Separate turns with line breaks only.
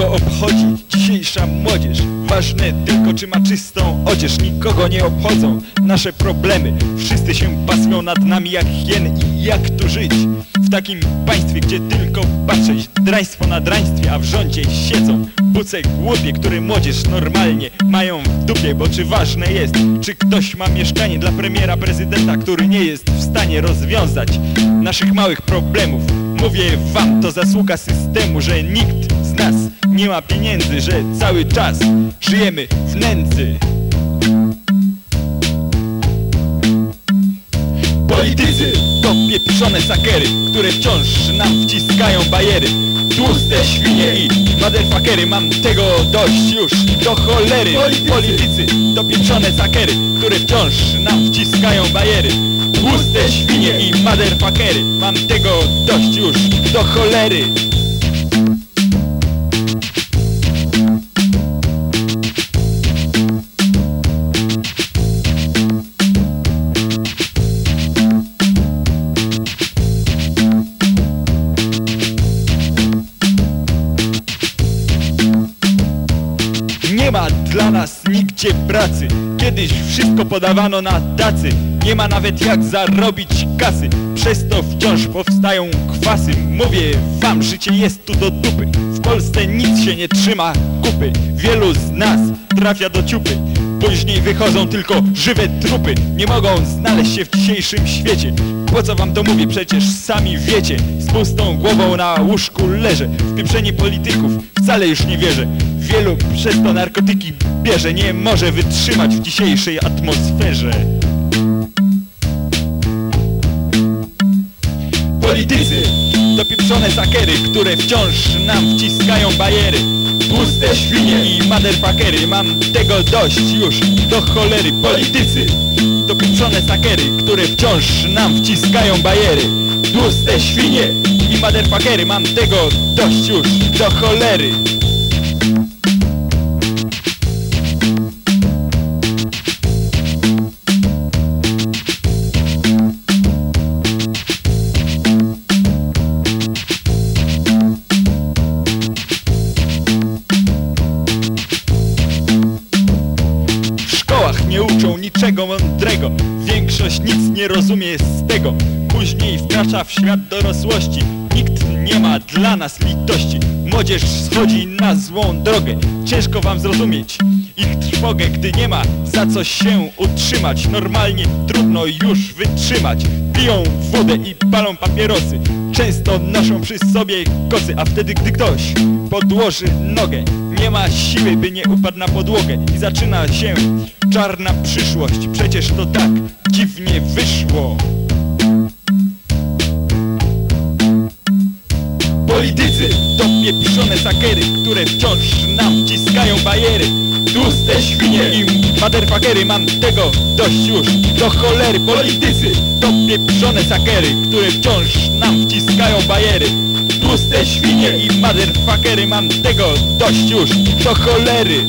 Kogo obchodzi dzisiejsza młodzież? Ważne tylko czy ma czystą odzież. Nikogo nie obchodzą nasze problemy. Wszyscy się pasmią nad nami jak hieny. I jak tu żyć? W takim państwie, gdzie tylko patrzeć Draństwo na draństwie, a w rządzie siedzą Buce głupie, które młodzież normalnie mają w dupie. Bo czy ważne jest, czy ktoś ma mieszkanie dla premiera prezydenta Który nie jest w stanie rozwiązać naszych małych problemów? Mówię wam, to zasługa systemu, że nikt nie ma pieniędzy Że cały czas żyjemy w nędzy. Politycy to pieprzone sakery, które wciąż nam wciskają bajery. Tłuste świnie i motherfuckery, mam tego dość już do cholery. Politycy to pieprzone sakery, które wciąż nam wciskają bajery. Tłuste świnie i motherfuckery, mam tego dość już do cholery Nie ma dla nas nigdzie pracy. Kiedyś wszystko podawano na tacy. Nie ma nawet jak zarobić kasy. Przez to wciąż powstają kwasy. Mówię wam, życie jest tu do dupy. W Polsce nic się nie trzyma kupy. Wielu z nas trafia do ciupy Później wychodzą tylko żywe trupy Nie mogą znaleźć się w dzisiejszym świecie. Po co wam to mówię? Przecież sami wiecie. Z pustą głową na łóżku leżę. W pieprzenie polityków wcale już nie wierzę. Wielu przez to narkotyki bierze. Nie może wytrzymać w dzisiejszej atmosferze. Politycy to pieprzone sakery, które wciąż nam wciskają bajery Puste świnie. I motherfuckery, mam tego dość już. Do cholery Politycy. To pieprzone sakery, które wciąż nam wciskają bajery. Tłuste świnie. I motherfuckery, mam tego dość już. Do cholery niczego mądrego. Większość nic nie rozumie z tego. Później wkracza w świat dorosłości. Nikt nie ma dla nas litości. Młodzież schodzi na złą drogę. Ciężko wam zrozumieć ich trwogę Gdy nie ma za co się utrzymać. Normalnie trudno już wytrzymać. Piją wodę i palą papierosy. Często noszą przy sobie kosy A wtedy gdy ktoś podłoży nogę nie ma siły, by nie upadł na podłogę I zaczyna się czarna przyszłość. Przecież to tak dziwnie wyszło. Politycy to pieprzone sakery Które wciąż nam wciskają bajery Tłuste świnie i motherfuckery Mam tego dość już. Do cholery Politycy to pieprzone sakery Które wciąż nam wciskają bajery Tłuste świnie i motherfuckery Mam tego dość już. Do cholery